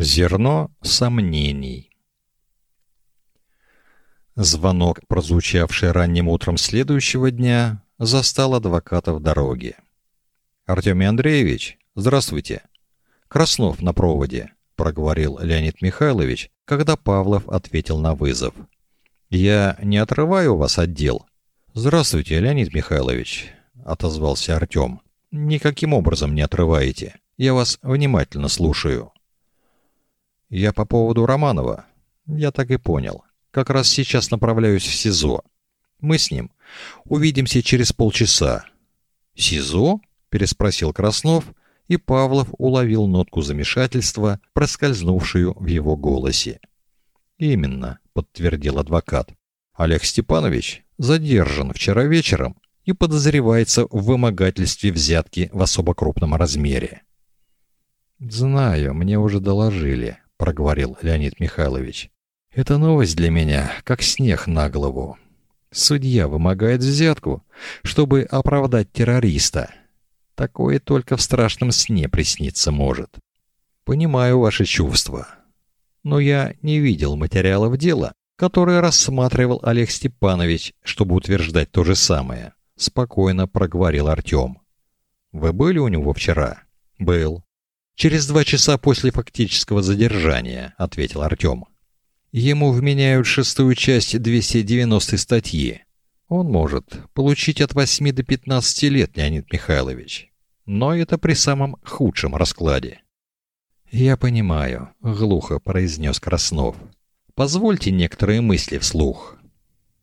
Зерно сомнений. Звонок, прозвучавший ранним утром следующего дня, застал адвоката в дороге. Артемий Андреевич, здравствуйте. Краснов на проводе, проговорил Леонид Михайлович, когда Павлов ответил на вызов. Я не отрываю вас от дел. Здравствуйте, Леонид Михайлович, отозвался Артем. Никаким образом не отрываете. Я вас внимательно слушаю. Я по поводу Романова. Я так и понял. Как раз сейчас направляюсь в СИЗО. Мы с ним увидимся через полчаса. СИЗО? переспросил Краснов, и Павлов уловил нотку замешательства, проскользнувшую в его голосе. Именно, подтвердил адвокат. Олег Степанович задержан вчера вечером и подозревается в вымогательстве взятки в особо крупном размере. Знаю, мне уже доложили, проговорил Леонид Михайлович. Это новость для меня, как снег на голову. Судья вымогает взятку, чтобы оправдать террориста. Такое только в страшном сне присниться может. Понимаю ваши чувства. Но я не видел материалов дела, которые рассматривал Олег Степанович, чтобы утверждать то же самое, спокойно проговорил Артем. Вы были у него вчера? Был. Через два часа после фактического задержания, ответил Артем. Ему вменяют шестую часть 290 статьи. Он может получить от 8 до 15 лет, Леонид Михайлович. Но это при самом худшем раскладе. Я понимаю, глухо произнес Краснов. Позвольте некоторые мысли вслух.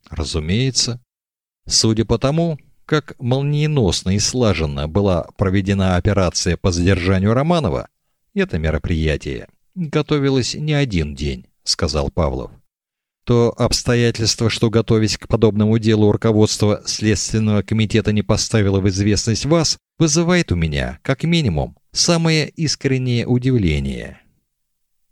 Разумеется, судя по тому, как молниеносно и слаженно была проведена операция по задержанию Романова, это мероприятие готовилось не один день, сказал Павлов. То обстоятельство, что готовясь к подобному делу руководство следственного комитета не поставило в известность вас, вызывает у меня, как минимум, самое искреннее удивление.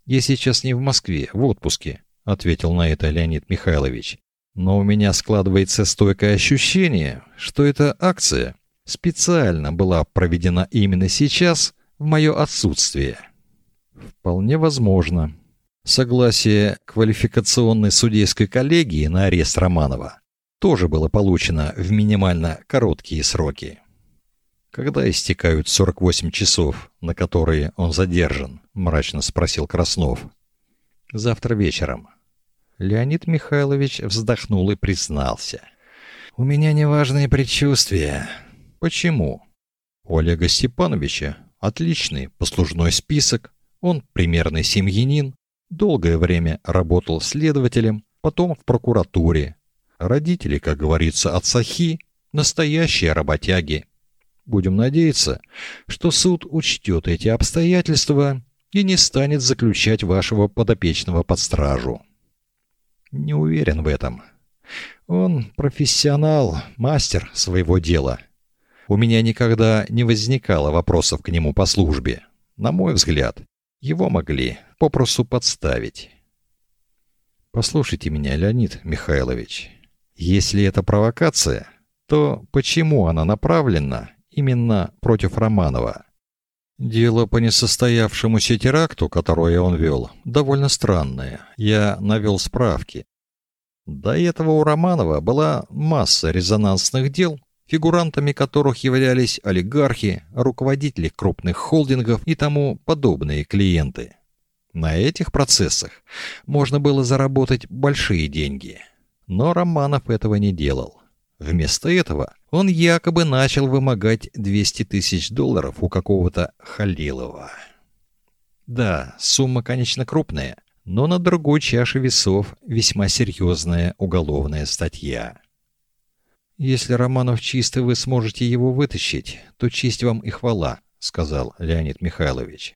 Я сейчас не в Москве, в отпуске, ответил на это Леонид Михайлович. Но у меня складывается стойкое ощущение, что эта акция специально была проведена именно сейчас, в мое отсутствие. Вполне возможно. Согласие квалификационной судейской коллегии на арест Романова тоже было получено в минимально короткие сроки. Когда истекают 48 часов, на которые он задержан, мрачно спросил Краснов. Завтра вечером. Леонид Михайлович вздохнул и признался. У меня неважные предчувствия. Почему? У Олега Степановича отличный послужной список. Он примерный семьянин, долгое время работал следователем, потом в прокуратуре. Родители, как говорится, отцахи, настоящие работяги. Будем надеяться, что суд учтет эти обстоятельства и не станет заключать вашего подопечного под стражу. Не уверен в этом. Он профессионал, мастер своего дела. У меня никогда не возникало вопросов к нему по службе. На мой взгляд, его могли попросту подставить. Послушайте меня, Леонид Михайлович. Если это провокация, то почему она направлена именно против Романова? Дело по несостоявшемуся теракту, которое он вел, довольно странное. Я навел справки. До этого у Романова была масса резонансных дел, фигурантами которых являлись олигархи, руководители крупных холдингов и тому подобные клиенты. На этих процессах можно было заработать большие деньги. Но Романов этого не делал. Вместо этого он якобы начал вымогать 200 тысяч долларов у какого-то Халилова. Да, сумма, конечно, крупная, но на другой чаше весов весьма серьезная уголовная статья. Если Романов чистый, вы сможете его вытащить, то честь вам и хвала, сказал Леонид Михайлович.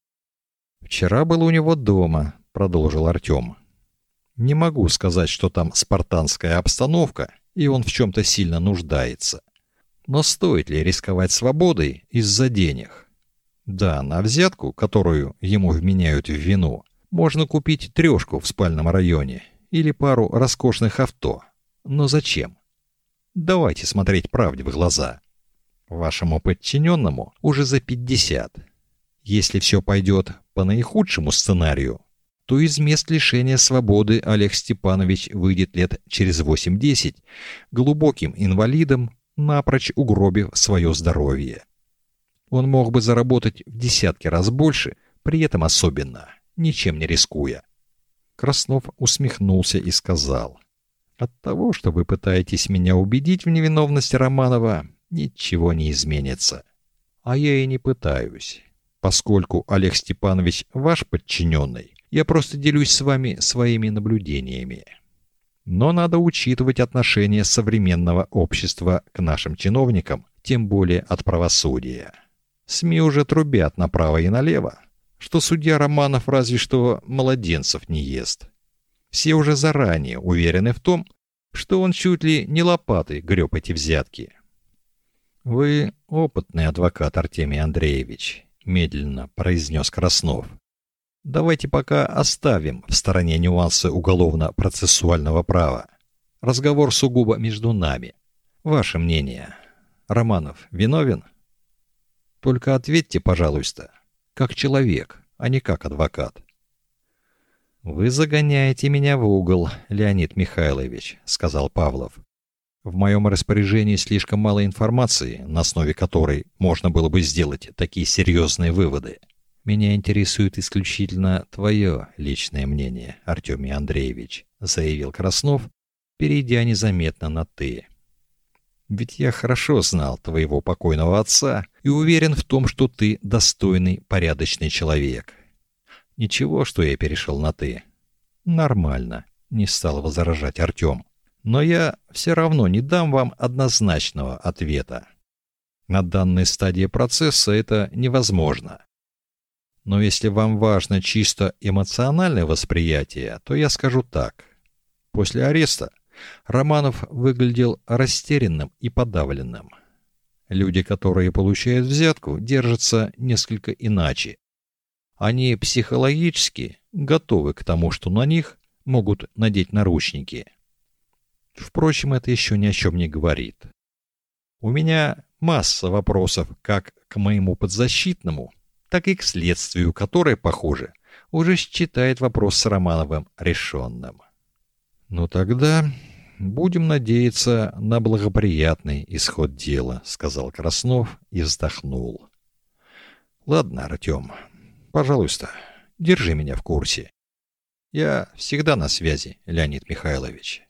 Вчера был у него дома, продолжил Артем. Не могу сказать, что там спартанская обстановка, и он в чем то сильно нуждается. Но стоит ли рисковать свободой из-за денег? Да, на взятку, которую ему вменяют в вину, можно купить трёшку в спальном районе или пару роскошных авто. Но зачем? Давайте смотреть правде в глаза. Вашему подчиненному уже за 50. Если все пойдет по наихудшему сценарию, то из мест лишения свободы Олег Степанович выйдет лет через 8-10 глубоким инвалидом, напрочь угробив свое здоровье. Он мог бы заработать в десятки раз больше, при этом особенно, ничем не рискуя. Краснов усмехнулся и сказал: "От того, что вы пытаетесь меня убедить в невиновности Романова, ничего не изменится. А я и не пытаюсь, поскольку Олег Степанович ваш подчиненный. Я просто делюсь с вами своими наблюдениями. Но надо учитывать отношение современного общества к нашим чиновникам, тем более от правосудия. СМИ уже трубят направо и налево, что судья Романов разве что младенцев не ест. Все уже заранее уверены в том, что он чуть ли не лопатой греб эти взятки. Вы опытный адвокат, Артемий Андреевич, медленно произнес Краснов. Давайте пока оставим в стороне нюансы уголовно-процессуального права. Разговор сугубо между нами. Ваше мнение. Романов виновен? Только ответьте, пожалуйста, как человек, а не как адвокат. Вы загоняете меня в угол, Леонид Михайлович, сказал Павлов. В моем распоряжении слишком мало информации, на основе которой можно было бы сделать такие серьезные выводы. Меня интересует исключительно твое личное мнение, Артемий Андреевич, заявил Краснов, перейдя незаметно на ты. Ведь я хорошо знал твоего покойного отца и уверен в том, что ты достойный, порядочный человек. Ничего, что я перешел на ты. Нормально, не стал возражать Артем. Но я все равно не дам вам однозначного ответа. На данной стадии процесса это невозможно. Но если вам важно чисто эмоциональное восприятие, то я скажу так. После ареста Романов выглядел растерянным и подавленным. Люди, которые получают взятку, держатся несколько иначе. Они психологически готовы к тому, что на них могут надеть наручники. Впрочем, это еще ни о чем не говорит. У меня масса вопросов как к моему подзащитному, так и к следствию, которое, похоже, уже считает вопрос с Романовым решенным. Ну тогда будем надеяться на благоприятный исход дела, сказал Краснов и вздохнул. Ладно, Артем, пожалуйста, держи меня в курсе. Я всегда на связи, Леонид Михайлович.